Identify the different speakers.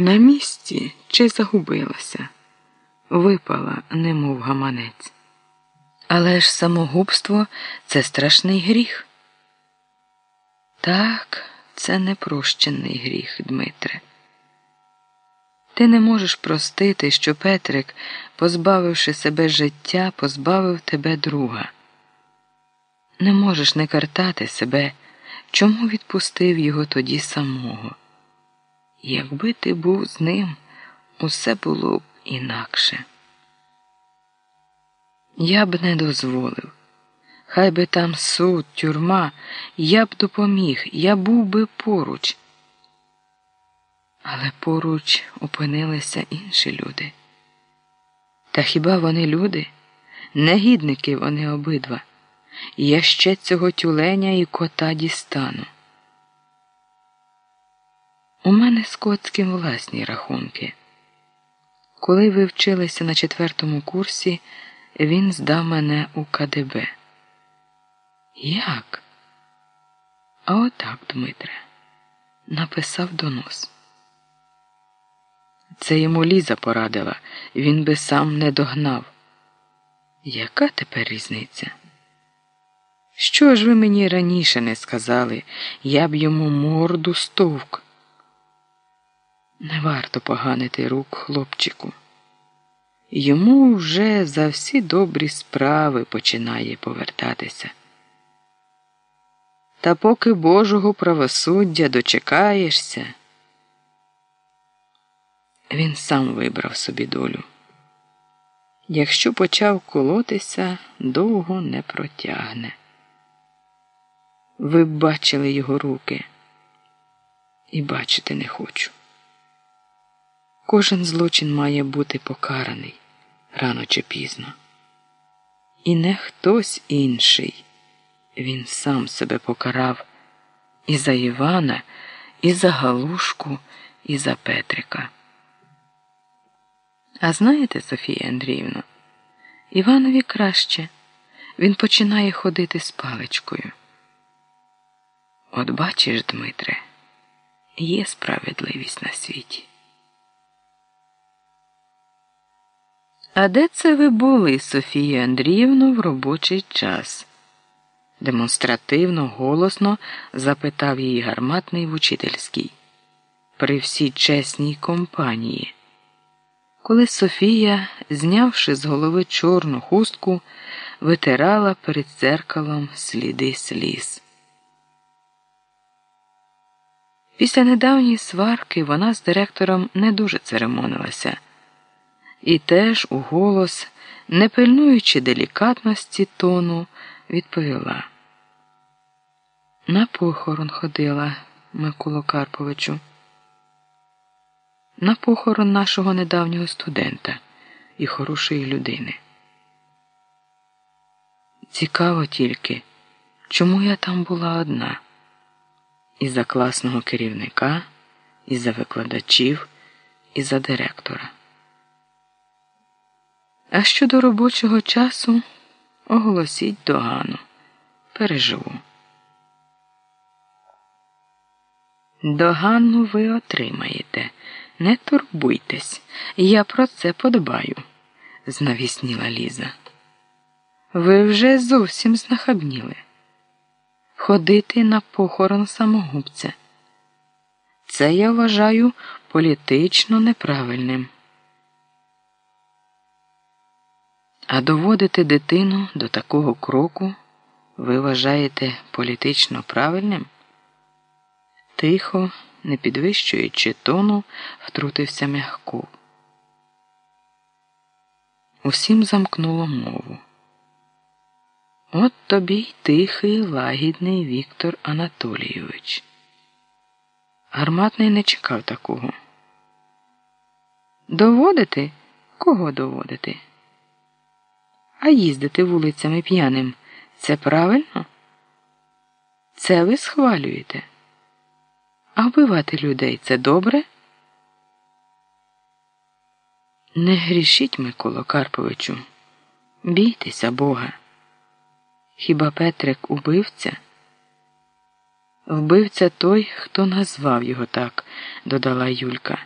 Speaker 1: На місці чи загубилася, випала, немов гаманець. Але ж самогубство це страшний гріх. Так, це непрощений гріх, Дмитре. Ти не можеш простити, що Петрик, позбавивши себе життя, позбавив тебе друга. Не можеш не картати себе, чому відпустив його тоді самого. Якби ти був з ним, усе було б інакше. Я б не дозволив. Хай би там суд, тюрма, я б допоміг, я був би поруч. Але поруч опинилися інші люди. Та хіба вони люди? Негідники вони обидва. Я ще цього тюленя і кота дістану. У мене з Коцьким власні рахунки. Коли ви вчилися на четвертому курсі, він здав мене у КДБ. Як? А отак, Дмитре, написав донос. Це йому Ліза порадила, він би сам не догнав. Яка тепер різниця? Що ж ви мені раніше не сказали, я б йому морду стовк. Не варто поганити рук хлопчику. Йому вже за всі добрі справи починає повертатися. Та поки Божого правосуддя дочекаєшся, він сам вибрав собі долю. Якщо почав колотися, довго не протягне. Ви бачили його руки і бачити не хочу. Кожен злочин має бути покараний рано чи пізно. І не хтось інший. Він сам себе покарав і за Івана, і за Галушку, і за Петрика. А знаєте, Софія Андріївна, Іванові краще він починає ходити з паличкою. От бачиш, Дмитре, є справедливість на світі. А де це ви були, Софія Андріївно, в робочий час? демонстративно, голосно запитав її гарматний вчительський. При всій чесній компанії. Коли Софія, знявши з голови чорну хустку, витирала перед дзеркалом сліди сліз. Після недавньої сварки вона з директором не дуже церемонилася і теж у голос, не пильнуючи делікатності тону, відповіла. На похорон ходила, Миколо Карповичу. На похорон нашого недавнього студента і хорошої людини. Цікаво тільки, чому я там була одна. І за класного керівника, і за викладачів, і за директора. А щодо робочого часу оголосіть догану. Переживу. Догану ви отримаєте. Не турбуйтесь, я про це подбаю, знавісніла Ліза. Ви вже зовсім знахабніли. Ходити на похорон самогубця. Це я вважаю політично неправильним. А доводити дитину до такого кроку ви вважаєте політично правильним? Тихо, не підвищуючи тону, втрутився м'ягко. Усім замкнуло мову. От тобі й тихий, лагідний Віктор Анатолійович. Гарматний не чекав такого. Доводити? Кого доводити? А їздити вулицями п'яним це правильно? Це ви схвалюєте? А вбивати людей це добре? Не грішіть, Миколо Карповичу, бійтеся Бога. Хіба Петрик убивця? Вбивця той, хто назвав його так, додала Юлька.